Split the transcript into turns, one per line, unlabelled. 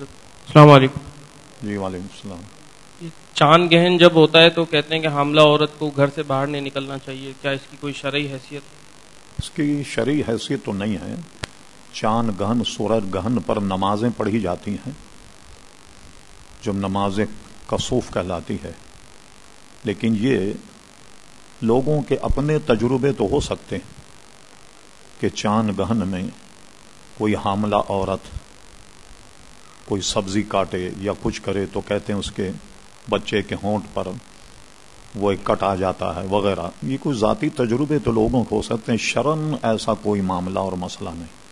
السلام علیکم۔
جی وعلیکم السلام۔
چاند گہن جب ہوتا ہے تو کہتے ہیں کہ حاملہ عورت کو گھر سے باہر نہیں نکلنا چاہیے۔ کیا اس کی کوئی شرعی حیثیت؟
اس کی شرعی حیثیت تو نہیں ہے۔ چاند گہن سورج گہن پر نمازیں پڑھی جاتی ہیں۔ جو نمازیں کسوف کہلاتی ہے۔ لیکن یہ لوگوں کے اپنے تجربے تو ہو سکتے ہیں کہ چاند گہن میں کوئی حاملہ عورت کوئی سبزی کاٹے یا کچھ کرے تو کہتے ہیں اس کے بچے کے ہونٹ پر وہ ایک کٹ آ جاتا ہے وغیرہ۔ یہ کوئی ذاتی تجربے تو لوگوں کو ہو سکتے ہیں شرم ایسا کوئی معاملہ اور مسئلہ نہیں۔